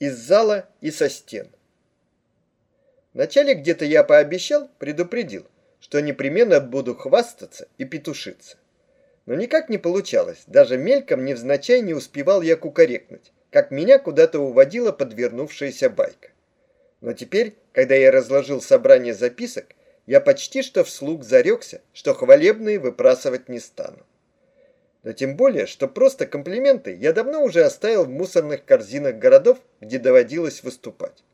из зала и со стен. Вначале где-то я пообещал, предупредил, что непременно буду хвастаться и петушиться. Но никак не получалось, даже мельком невзначай не успевал я кукарекнуть, как меня куда-то уводила подвернувшаяся байка. Но теперь, когда я разложил собрание записок, я почти что вслух зарекся, что хвалебные выпрасывать не стану. Но тем более, что просто комплименты я давно уже оставил в мусорных корзинах городов, где доводилось выступать.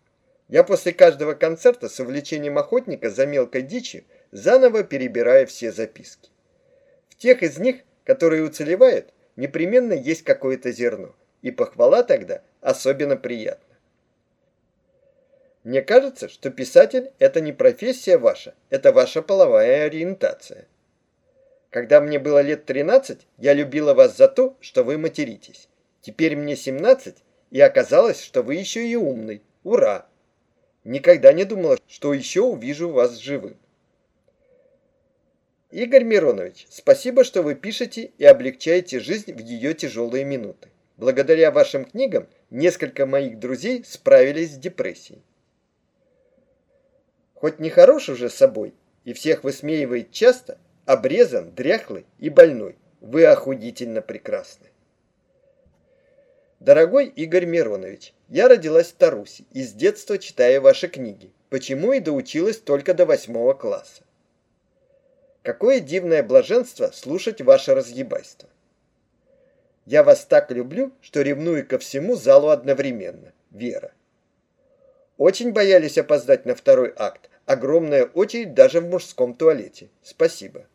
Я после каждого концерта с увлечением охотника за мелкой дичью заново перебираю все записки. В тех из них, которые уцелевают, непременно есть какое-то зерно, и похвала тогда особенно приятна. Мне кажется, что писатель – это не профессия ваша, это ваша половая ориентация. Когда мне было лет 13, я любила вас за то, что вы материтесь. Теперь мне 17, и оказалось, что вы еще и умный. Ура! Никогда не думала, что еще увижу вас живым. Игорь Миронович, спасибо, что вы пишете и облегчаете жизнь в ее тяжелые минуты. Благодаря вашим книгам несколько моих друзей справились с депрессией. Хоть не хорош уже собой и всех высмеивает часто, обрезан, дряхлый и больной, вы охудительно прекрасны. Дорогой Игорь Миронович, я родилась в Тарусе и с детства читаю ваши книги, почему и доучилась только до восьмого класса. Какое дивное блаженство слушать ваше разъебайство. Я вас так люблю, что ревную ко всему залу одновременно. Вера. Очень боялись опоздать на второй акт. Огромная очередь даже в мужском туалете. Спасибо.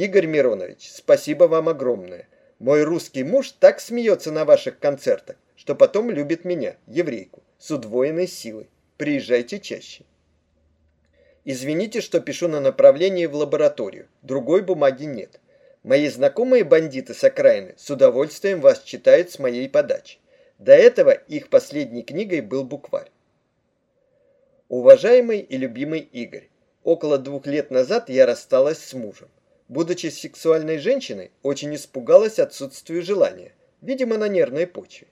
Игорь Миронович, спасибо вам огромное. Мой русский муж так смеется на ваших концертах, что потом любит меня, еврейку, с удвоенной силой. Приезжайте чаще. Извините, что пишу на направлении в лабораторию. Другой бумаги нет. Мои знакомые бандиты с окраины с удовольствием вас читают с моей подачи. До этого их последней книгой был букварь. Уважаемый и любимый Игорь, около двух лет назад я рассталась с мужем. Будучи сексуальной женщиной, очень испугалась отсутствию желания, видимо, на нервной почве.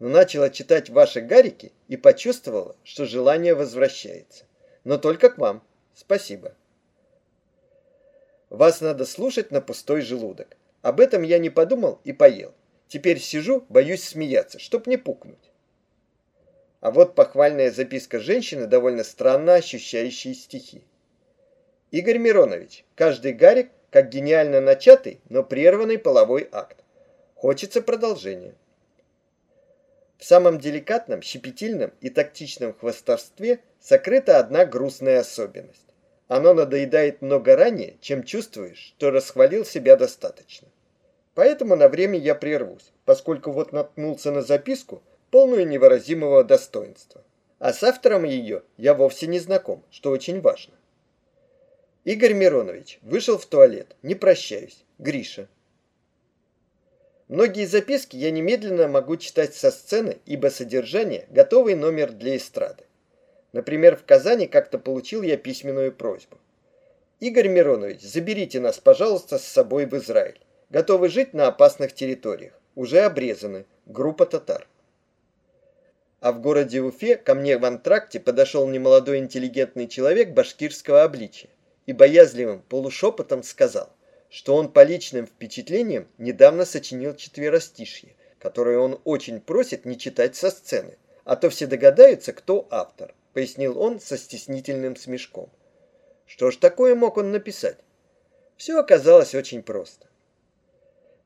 Но начала читать ваши гарики и почувствовала, что желание возвращается. Но только к вам. Спасибо. Вас надо слушать на пустой желудок. Об этом я не подумал и поел. Теперь сижу, боюсь смеяться, чтоб не пукнуть. А вот похвальная записка женщины, довольно странно ощущающей стихи. Игорь Миронович, каждый гарик как гениально начатый, но прерванный половой акт. Хочется продолжения. В самом деликатном, щепетильном и тактичном хвастовстве сокрыта одна грустная особенность. Оно надоедает много ранее, чем чувствуешь, что расхвалил себя достаточно. Поэтому на время я прервусь, поскольку вот наткнулся на записку, полную невыразимого достоинства. А с автором ее я вовсе не знаком, что очень важно. Игорь Миронович вышел в туалет. Не прощаюсь. Гриша. Многие записки я немедленно могу читать со сцены, ибо содержание – готовый номер для эстрады. Например, в Казани как-то получил я письменную просьбу. Игорь Миронович, заберите нас, пожалуйста, с собой в Израиль. Готовы жить на опасных территориях. Уже обрезаны. Группа татар а в городе Уфе ко мне в антракте подошел немолодой интеллигентный человек башкирского обличия и боязливым полушепотом сказал, что он по личным впечатлениям недавно сочинил четверостишье, которое он очень просит не читать со сцены, а то все догадаются, кто автор, пояснил он со стеснительным смешком. Что ж такое мог он написать? Все оказалось очень просто.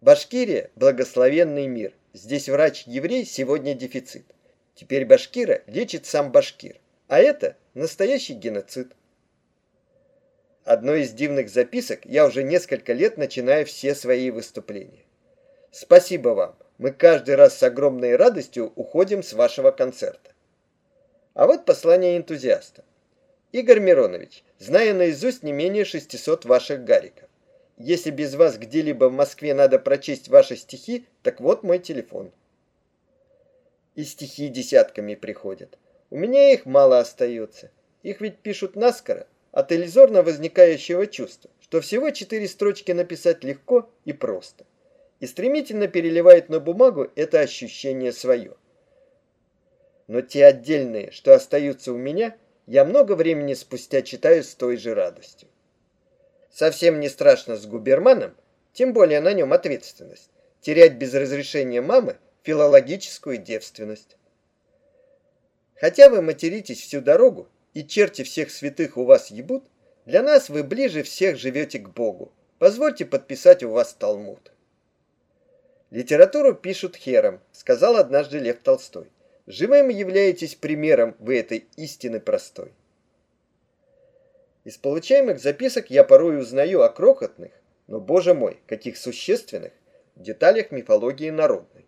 Башкирия – благословенный мир. Здесь врач-еврей сегодня дефицит. Теперь башкира лечит сам башкир. А это настоящий геноцид. Одной из дивных записок я уже несколько лет начинаю все свои выступления. Спасибо вам. Мы каждый раз с огромной радостью уходим с вашего концерта. А вот послание энтузиаста. Игорь Миронович, знаю наизусть не менее 600 ваших гариков. Если без вас где-либо в Москве надо прочесть ваши стихи, так вот мой телефон и стихи десятками приходят. У меня их мало остается. Их ведь пишут наскоро, от иллюзорно возникающего чувства, что всего четыре строчки написать легко и просто. И стремительно переливает на бумагу это ощущение свое. но те отдельные, что остаются у меня, я много времени спустя читаю с той же радостью. Совсем не страшно с губерманом, тем более на нем ответственность, терять без разрешения мамы филологическую девственность. Хотя вы материтесь всю дорогу, и черти всех святых у вас ебут, для нас вы ближе всех живете к Богу. Позвольте подписать у вас Талмуд. Литературу пишут хером, сказал однажды Лев Толстой. Живым являетесь примером вы этой истины простой. Из получаемых записок я порой узнаю о крохотных, но, боже мой, каких существенных, деталях мифологии народной.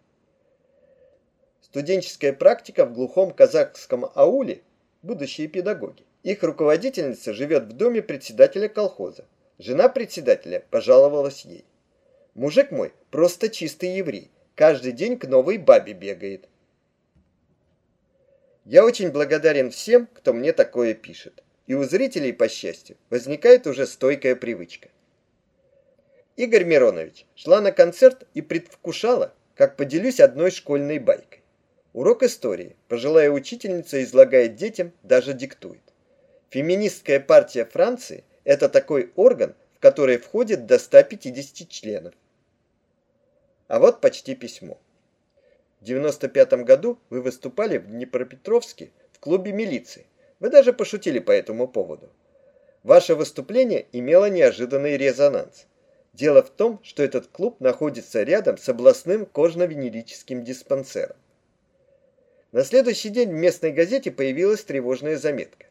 Студенческая практика в глухом казахском ауле, будущие педагоги. Их руководительница живет в доме председателя колхоза. Жена председателя пожаловалась ей. Мужик мой просто чистый еврей, каждый день к новой бабе бегает. Я очень благодарен всем, кто мне такое пишет. И у зрителей, по счастью, возникает уже стойкая привычка. Игорь Миронович шла на концерт и предвкушала, как поделюсь одной школьной байкой. Урок истории. Пожилая учительница излагает детям, даже диктует. Феминистская партия Франции – это такой орган, в который входит до 150 членов. А вот почти письмо. В 95 году вы выступали в Днепропетровске в клубе милиции. Вы даже пошутили по этому поводу. Ваше выступление имело неожиданный резонанс. Дело в том, что этот клуб находится рядом с областным кожно-венерическим диспансером. На следующий день в местной газете появилась тревожная заметка.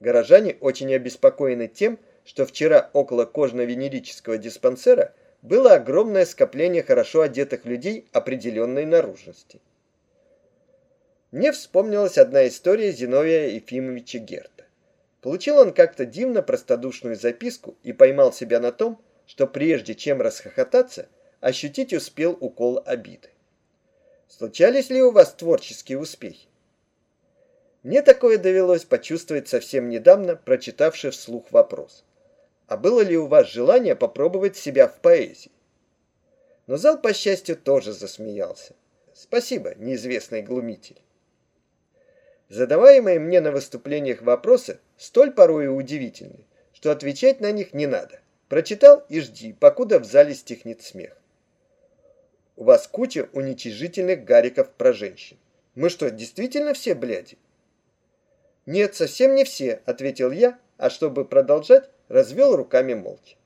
Горожане очень обеспокоены тем, что вчера около кожно-венерического диспансера было огромное скопление хорошо одетых людей определенной наружности. Мне вспомнилась одна история Зиновия Ефимовича Герта. Получил он как-то дивно простодушную записку и поймал себя на том, что прежде чем расхохотаться, ощутить успел укол обиды. Случались ли у вас творческие успехи? Мне такое довелось почувствовать совсем недавно, прочитавши вслух вопрос. А было ли у вас желание попробовать себя в поэзии? Но зал, по счастью, тоже засмеялся. Спасибо, неизвестный глумитель. Задаваемые мне на выступлениях вопросы столь порой удивительны, что отвечать на них не надо. Прочитал и жди, покуда в зале стихнет смех. У вас куча уничижительных гариков про женщин. Мы что, действительно все бляди? Нет, совсем не все, ответил я, а чтобы продолжать, развел руками молча.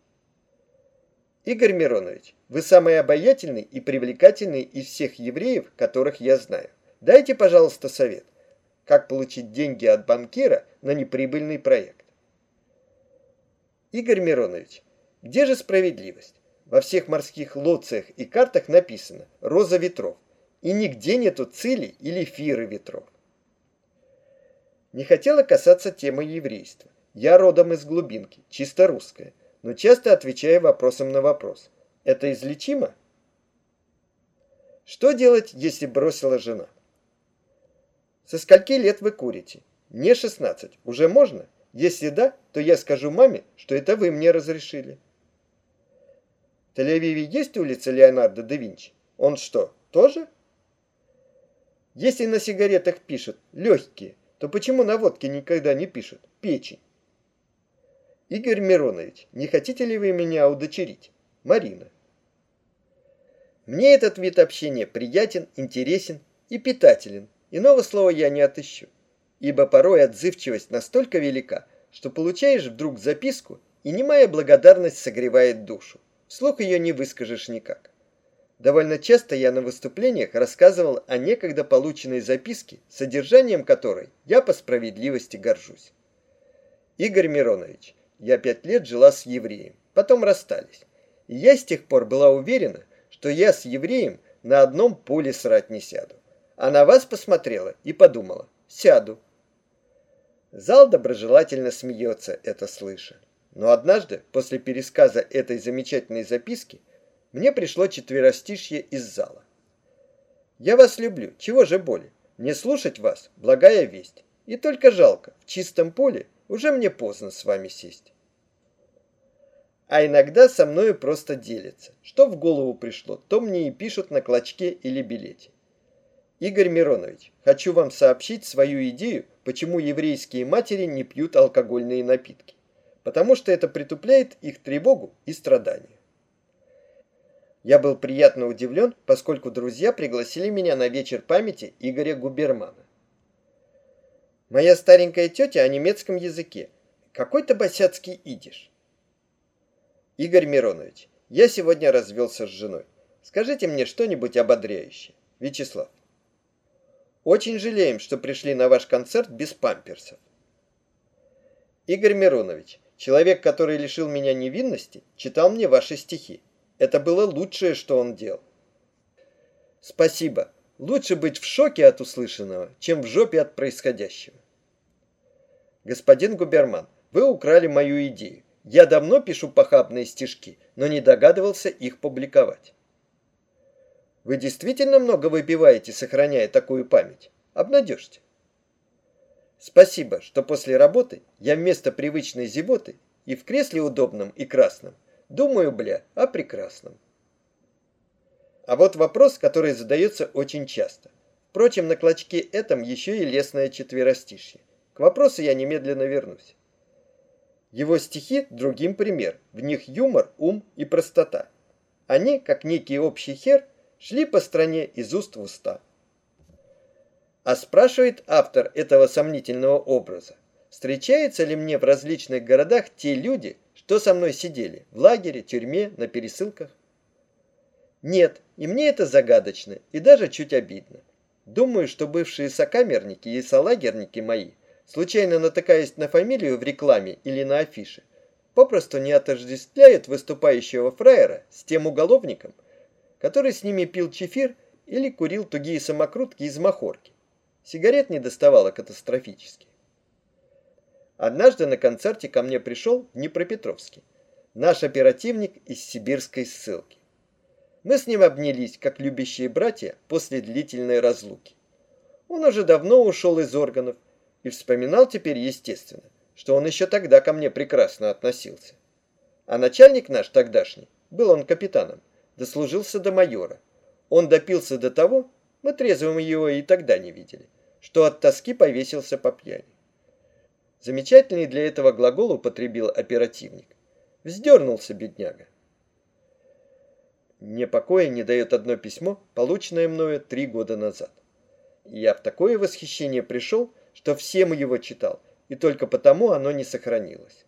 Игорь Миронович, вы самый обаятельный и привлекательный из всех евреев, которых я знаю. Дайте, пожалуйста, совет, как получить деньги от банкира на неприбыльный проект. Игорь Миронович, где же справедливость? Во всех морских лоциях и картах написано «Роза ветров», и нигде нету цили или фиры ветров. Не хотела касаться темы еврейства. Я родом из глубинки, чисто русская, но часто отвечаю вопросом на вопрос. Это излечимо? Что делать, если бросила жена? Со скольки лет вы курите? Мне 16. Уже можно? Если да, то я скажу маме, что это вы мне разрешили. Тель-Авиве есть улица Леонардо да Винчи? Он что, тоже? Если на сигаретах пишут «легкие», то почему на водке никогда не пишут «печень»? Игорь Миронович, не хотите ли вы меня удочерить? Марина. Мне этот вид общения приятен, интересен и питателен. Иного слова я не отыщу. Ибо порой отзывчивость настолько велика, что получаешь вдруг записку, и немая благодарность согревает душу. Вслух ее не выскажешь никак. Довольно часто я на выступлениях рассказывал о некогда полученной записке, содержанием которой я по справедливости горжусь. Игорь Миронович, я пять лет жила с евреем, потом расстались. И я с тех пор была уверена, что я с евреем на одном поле срать не сяду. А на вас посмотрела и подумала, сяду. Зал доброжелательно смеется, это слыша. Но однажды, после пересказа этой замечательной записки, мне пришло четверостишье из зала. «Я вас люблю, чего же боли? Не слушать вас – благая весть. И только жалко, в чистом поле уже мне поздно с вами сесть». А иногда со мною просто делятся. Что в голову пришло, то мне и пишут на клочке или билете. Игорь Миронович, хочу вам сообщить свою идею, почему еврейские матери не пьют алкогольные напитки. Потому что это притупляет их тревогу и страдания. Я был приятно удивлен, поскольку друзья пригласили меня на вечер памяти Игоря Губермана. Моя старенькая тетя о немецком языке. Какой-то босяцкий идиш. Игорь Миронович, я сегодня развелся с женой. Скажите мне что-нибудь ободряющее. Вячеслав. Очень жалеем, что пришли на ваш концерт без памперсов. Игорь Миронович, человек, который лишил меня невинности, читал мне ваши стихи. Это было лучшее, что он делал. Спасибо. Лучше быть в шоке от услышанного, чем в жопе от происходящего. Господин Губерман, вы украли мою идею. Я давно пишу похабные стишки, но не догадывался их публиковать. Вы действительно много выпиваете, сохраняя такую память? Обнадежьте. Спасибо, что после работы я вместо привычной зевоты и в кресле удобном и красном думаю, бля, о прекрасном. А вот вопрос, который задается очень часто. Впрочем, на клочке этом еще и лесное четверостишье. К вопросу я немедленно вернусь. Его стихи – другим пример. В них юмор, ум и простота. Они, как некий общий хер, шли по стране из уст в уста. А спрашивает автор этого сомнительного образа, встречаются ли мне в различных городах те люди, что со мной сидели в лагере, тюрьме, на пересылках? Нет, и мне это загадочно, и даже чуть обидно. Думаю, что бывшие сокамерники и солагерники мои, случайно натыкаясь на фамилию в рекламе или на афише, попросту не отождествляют выступающего фраера с тем уголовником, который с ними пил чефир или курил тугие самокрутки из махорки. Сигарет не доставало катастрофически. Однажды на концерте ко мне пришел в Днепропетровске наш оперативник из сибирской ссылки. Мы с ним обнялись, как любящие братья после длительной разлуки. Он уже давно ушел из органов и вспоминал теперь, естественно, что он еще тогда ко мне прекрасно относился. А начальник наш тогдашний, был он капитаном, дослужился до майора. Он допился до того, мы трезвым его и тогда не видели, что от тоски повесился по пьяни. Замечательный для этого глагол употребил оперативник. Вздернулся бедняга. Мне покоя не дает одно письмо, полученное мною три года назад. я в такое восхищение пришел, что всем его читал, и только потому оно не сохранилось.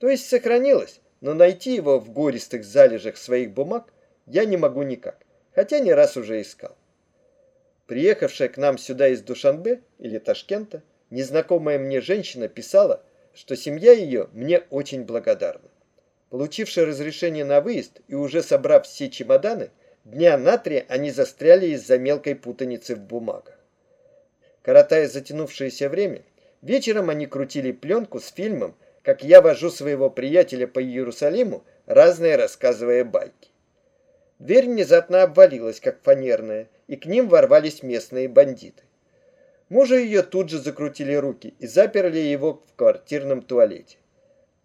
То есть сохранилось, но найти его в гористых залежах своих бумаг я не могу никак, хотя не раз уже искал. Приехавшая к нам сюда из Душанбе или Ташкента, незнакомая мне женщина писала, что семья ее мне очень благодарна. Получивши разрешение на выезд и уже собрав все чемоданы, дня на три они застряли из-за мелкой путаницы в бумагах. Коротая затянувшееся время, вечером они крутили пленку с фильмом, как я вожу своего приятеля по Иерусалиму, разные рассказывая байки. Дверь внезапно обвалилась, как фанерная, и к ним ворвались местные бандиты. Мужа ее тут же закрутили руки и заперли его в квартирном туалете.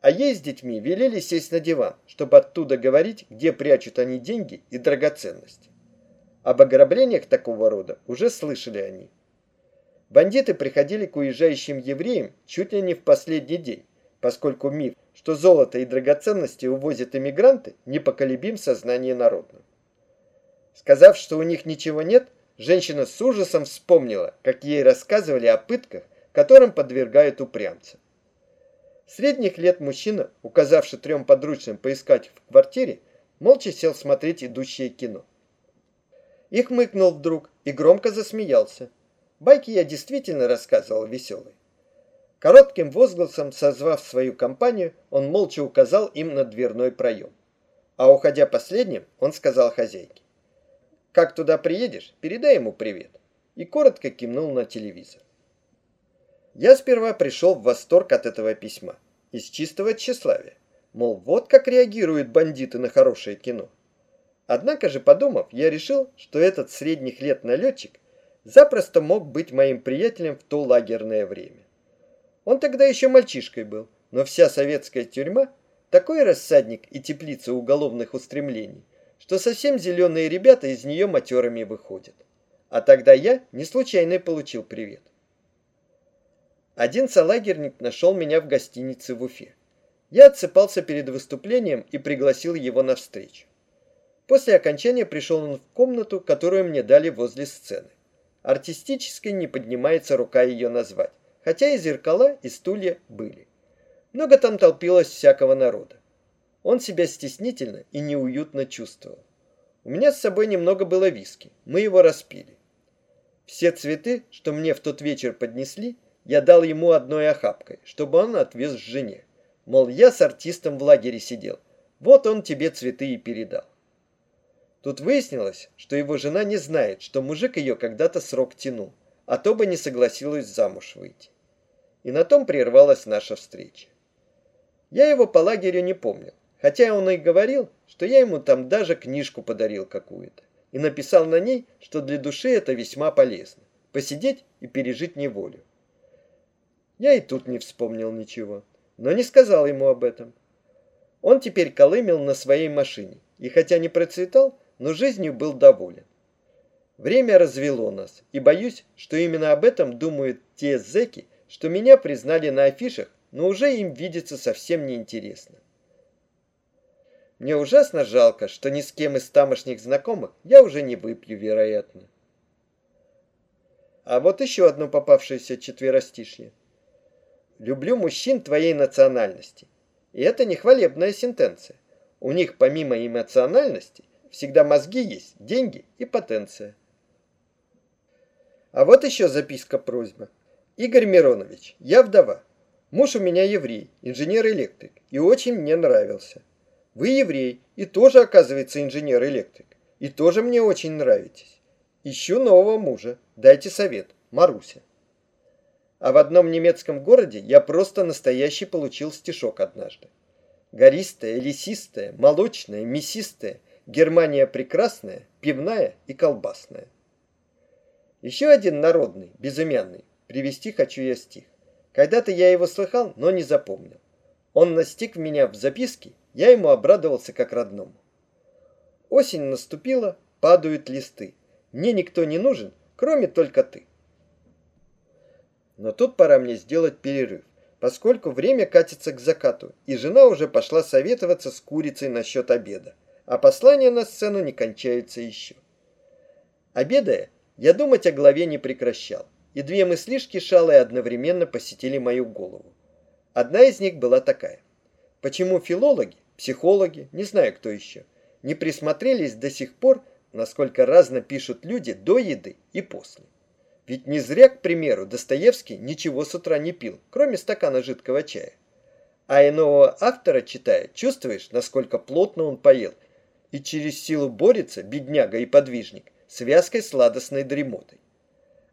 А ей с детьми велели сесть на диван, чтобы оттуда говорить, где прячут они деньги и драгоценности. Об ограблениях такого рода уже слышали они. Бандиты приходили к уезжающим евреям чуть ли не в последний день, поскольку миф, что золото и драгоценности увозят иммигранты, непоколебим сознание народного. Сказав, что у них ничего нет, женщина с ужасом вспомнила, как ей рассказывали о пытках, которым подвергают упрямца. Средних лет мужчина, указавший трем подручным поискать в квартире, молча сел смотреть идущее кино. Их мыкнул вдруг и громко засмеялся. Байки я действительно рассказывал веселые. Коротким возгласом, созвав свою компанию, он молча указал им на дверной проем. А уходя последним, он сказал хозяйке. «Как туда приедешь, передай ему привет». И коротко кивнул на телевизор. Я сперва пришел в восторг от этого письма. Из чистого тщеславия. Мол, вот как реагируют бандиты на хорошее кино. Однако же, подумав, я решил, что этот средних лет налетчик запросто мог быть моим приятелем в то лагерное время. Он тогда еще мальчишкой был, но вся советская тюрьма – такой рассадник и теплица уголовных устремлений, что совсем зеленые ребята из нее матерами выходят. А тогда я не случайно получил привет. Один салагерник нашел меня в гостинице в Уфе. Я отсыпался перед выступлением и пригласил его на встречу. После окончания пришел он в комнату, которую мне дали возле сцены. Артистической не поднимается рука ее назвать, хотя и зеркала, и стулья были. Много там толпилось всякого народа. Он себя стеснительно и неуютно чувствовал. У меня с собой немного было виски, мы его распили. Все цветы, что мне в тот вечер поднесли, я дал ему одной охапкой, чтобы он отвез жене. Мол, я с артистом в лагере сидел, вот он тебе цветы и передал. Тут выяснилось, что его жена не знает, что мужик ее когда-то срок тянул, а то бы не согласилась замуж выйти. И на том прервалась наша встреча. Я его по лагерю не помнил, хотя он и говорил, что я ему там даже книжку подарил какую-то и написал на ней, что для души это весьма полезно – посидеть и пережить неволю. Я и тут не вспомнил ничего, но не сказал ему об этом. Он теперь колымел на своей машине, и хотя не процветал, но жизнью был доволен. Время развело нас, и боюсь, что именно об этом думают те зэки, что меня признали на афишах, но уже им видится совсем неинтересно. Мне ужасно жалко, что ни с кем из тамошних знакомых я уже не выпью, вероятно. А вот еще одно попавшееся четверостишье. «Люблю мужчин твоей национальности». И это не хвалебная сентенция. У них помимо эмоциональности Всегда мозги есть, деньги и потенция. А вот еще записка-просьба. Игорь Миронович, я вдова. Муж у меня еврей, инженер-электрик, и очень мне нравился. Вы еврей, и тоже, оказывается, инженер-электрик. И тоже мне очень нравитесь. Ищу нового мужа. Дайте совет. Маруся. А в одном немецком городе я просто настоящий получил стишок однажды. Гористая, лесистая, молочная, мясистая – Германия прекрасная, пивная и колбасная. Еще один народный, безымянный. Привести хочу я стих. Когда-то я его слыхал, но не запомнил. Он настиг меня в записке, я ему обрадовался как родному. Осень наступила, падают листы. Мне никто не нужен, кроме только ты. Но тут пора мне сделать перерыв, поскольку время катится к закату, и жена уже пошла советоваться с курицей насчет обеда а послание на сцену не кончается еще. Обедая, я думать о главе не прекращал, и две мыслишки шалые одновременно посетили мою голову. Одна из них была такая. Почему филологи, психологи, не знаю кто еще, не присмотрелись до сих пор, насколько разно пишут люди до еды и после? Ведь не зря, к примеру, Достоевский ничего с утра не пил, кроме стакана жидкого чая. А иного автора читая, чувствуешь, насколько плотно он поел и через силу борется, бедняга и подвижник, с вязкой сладостной дремотой.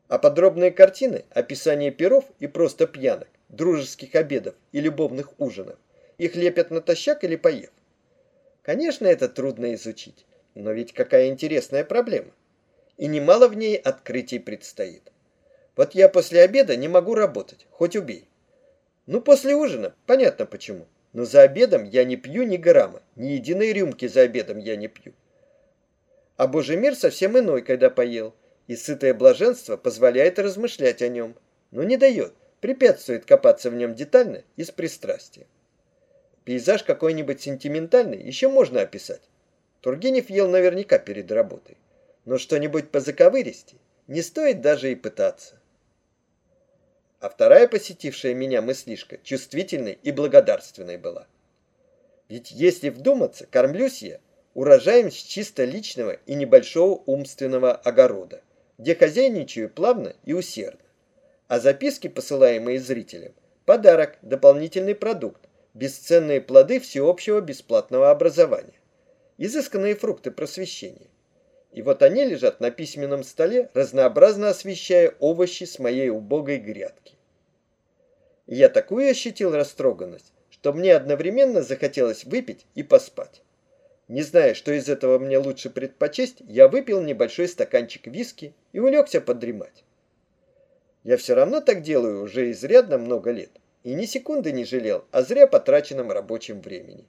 А подробные картины, описание перов и просто пьянок, дружеских обедов и любовных ужинов, их лепят натощак или поев. Конечно, это трудно изучить, но ведь какая интересная проблема. И немало в ней открытий предстоит. Вот я после обеда не могу работать, хоть убей. Ну, после ужина, понятно почему. Но за обедом я не пью ни грамма, ни единой рюмки за обедом я не пью. А Божий мир совсем иной, когда поел, и сытое блаженство позволяет размышлять о нем, но не дает, препятствует копаться в нем детально и с пристрастием. Пейзаж какой-нибудь сентиментальный еще можно описать. Тургенев ел наверняка перед работой. Но что-нибудь по заковыристи не стоит даже и пытаться а вторая посетившая меня мыслишка чувствительной и благодарственной была. Ведь если вдуматься, кормлюсь я урожаем с чисто личного и небольшого умственного огорода, где хозяйничаю плавно и усердно. А записки, посылаемые зрителям, подарок, дополнительный продукт, бесценные плоды всеобщего бесплатного образования, изысканные фрукты просвещения. И вот они лежат на письменном столе, разнообразно освещая овощи с моей убогой грядки. я такую ощутил растроганность, что мне одновременно захотелось выпить и поспать. Не зная, что из этого мне лучше предпочесть, я выпил небольшой стаканчик виски и улегся подремать. Я все равно так делаю уже изрядно много лет, и ни секунды не жалел о зря потраченном рабочем времени.